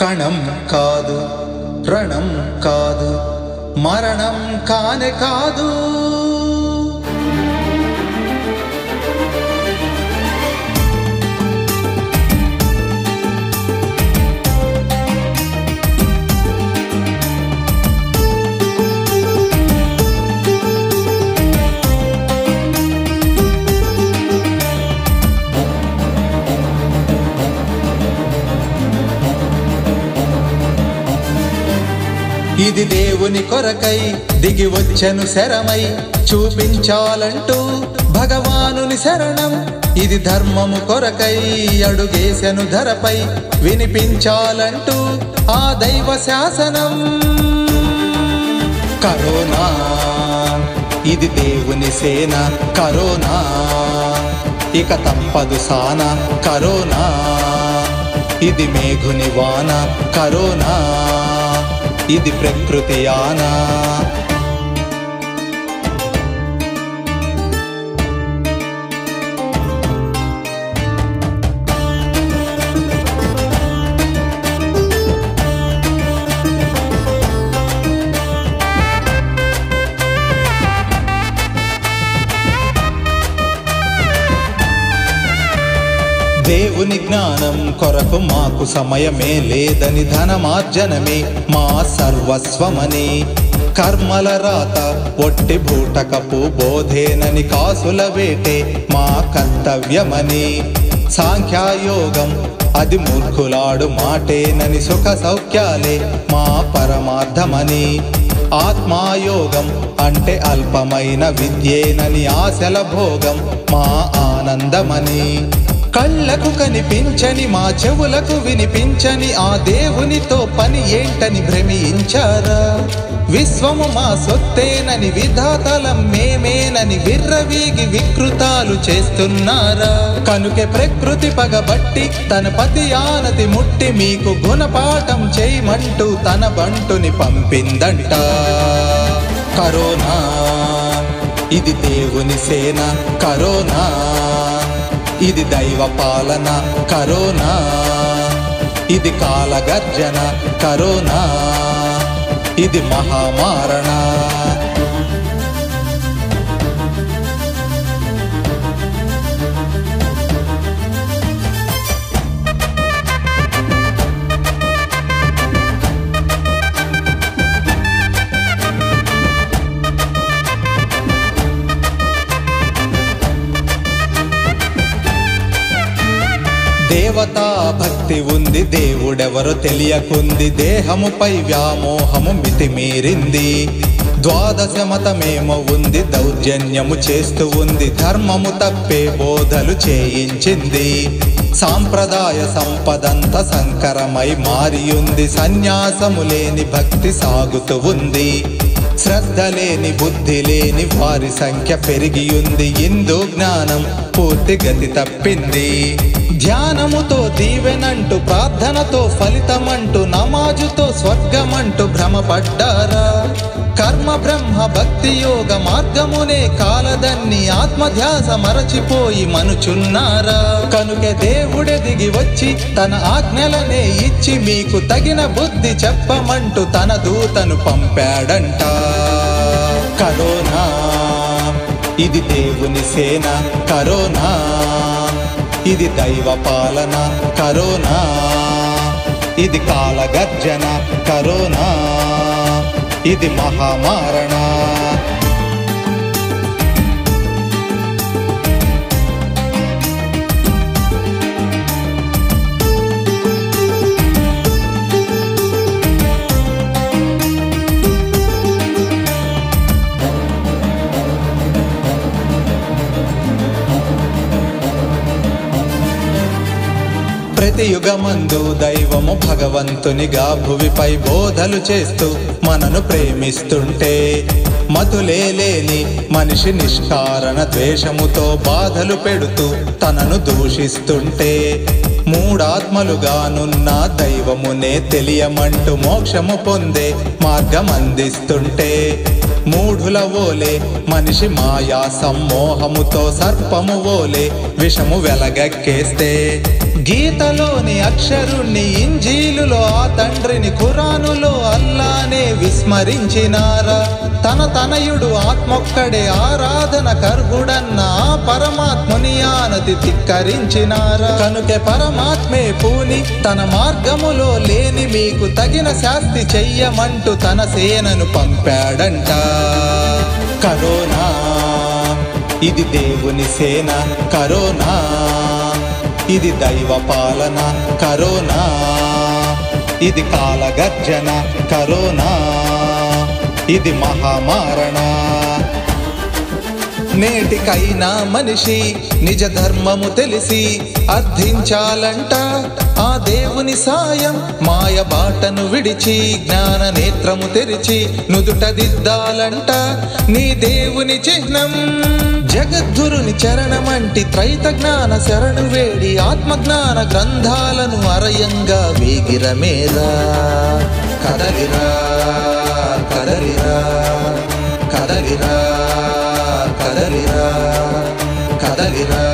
కణం కాదు రణం కాదు మరణం కానే కాదు. ఇది దేవుని కొరకై దిగి వచ్చను శరమై. చూపించాలంటూ భగవానుని శరణం ఇది ధర్మము కొరకై అడుగేశను ధరపై. వినిపించాలంటూ ఆ దైవ శాసనం. కరోనా ఇది దేవుని సేన కరోనా ఇక తప్పదు సాన కరోనా ఇది మేఘుని వాన కరోనా. ఇది ప్రకృతి ఆనా. దేవుని జ్ఞానం కొరకు మాకు సమయమే లేదని ధనమార్జనమే మా సర్వస్వమని. కర్మల రాత ఒట్టి బూటకపు బోధేనని కాసుల వేటే మా కర్తవ్యమని. సాంఖ్యాయోగం అది మూర్ఖులాడు మాటేనని సుఖ సౌఖ్యాలే మా పరమార్థమని. ఆత్మాయోగం అంటే అల్పమైన విద్యేనని ఆశల భోగం మా ఆనందమని. కళ్ళకు కనిపించని మా చెవులకు వినిపించని ఆ దేవునితో పని ఏంటని భ్రమించారా? విశ్వము మా సొత్తేనని విధాతలం మేమేనని విర్రవీగి వికృతాలు చేస్తున్నారా? కనుకే ప్రకృతి పగబట్టి తన పతి ఆనతి ముట్టి మీకు గుణపాఠం చేయమంటూ తన బంటుని పంపిందంట. కరోనా ఇది దేవుని సేన కరోనా. ఇది దైవ పాలన కరోనా. ఇది కాలగర్జన కరోనా. ఇది మహామారణ దేవతా భక్తి ఉంది దేవుడెవరో తెలియకుంది. దేహముపై వ్యామోహము మితిమీరింది. ద్వాదశ మతమేమో ఉంది దౌర్జన్యము చేస్తూ ఉంది. ధర్మము తప్పే బోధలు చేయించింది. సాంప్రదాయ సంపదంత సంకరమై మారియుంది. సన్యాసము లేని భక్తి సాగుతూ ఉంది. శ్రద్ధ లేని బుద్ధి లేని వారి సంఖ్య పెరిగియుంది. హిందూ జ్ఞానం పూర్తి గతి తప్పింది. ధ్యానముతో దీవెనంటూ ప్రార్థనతో ఫలితమంటూ నమాజుతో స్వర్గమంటూ భ్రమపడ్డారా? కర్మ బ్రహ్మ భక్తి యోగ మార్గమునే కాలదన్ని ఆత్మధ్యాస మరచిపోయి మనుచున్నారా? కనుక దేవుడే దిగి వచ్చి తన ఆజ్ఞలనే ఇచ్చి మీకు తగిన బుద్ధి చెప్పమంటూ తన దూతను పంపాడంట. కరోనా ఇది దేవుని సేన కరోనా ఇది దైవ పాలన కరోనా ఇది కాలగర్జన కరోనా. ఇది మహామారణ. ప్రతి యుగమందు దైవము భగవంతునిగా భువిపై బోధలు చేస్తూ మనను ప్రేమిస్తుంటే మతులే లేని మనిషి నిష్కారణ ద్వేషముతో బాధలు పెడుతూ తనను దూషిస్తుంటే మూడాత్మలుగానున్న దైవమునే తెలియమంటూ మోక్షము పొందే మార్గం అందిస్తుంటే మూఢుల ఓలే. మనిషి మాయా సమ్మోహముతో సర్పము ఓలే. విషము వెలగక్కేస్తే. గీతలోని అక్షరుణ్ణి ఇంజీలులో ఆ తండ్రిని ఖురానులో అల్లానే విస్మరించినారా. తన తనయుడు ఆత్మొక్కడే ఆరాధన కర్గుడన్న ఆ పరమాత్ముని ధిక్కరించినారా? కనుకే పరమాత్మే పూని తన మార్గములో లేని మీకు తగిన శాస్తి చెయ్యమంటూ తన సేనను పంపాడంట. కరోనా ఇది దేవుని సేన. కరోనా ఇది దైవ పాలన. కరోనా ఇది కాలగర్జన. కరోనా ఇది మహామారణ. నేటికైనా మనిషి నిజ ధర్మము తెలిసి అర్థించాలంట. ఆ దేవుని సాయం మాయ బాటను విడిచి జ్ఞాన నేత్రము తెరిచి నుదుటదిద్దాలంట నీ దేవుని చిహ్నం జగద్గురుని చరణమంటి త్రైత జ్ఞాన శరణు వేడి ఆత్మజ్ఞాన గ్రంథాలను అరయంగా వేగిరమేరా కదలిరా కదలిరా కదలిరా. కదలిరా కదలిరా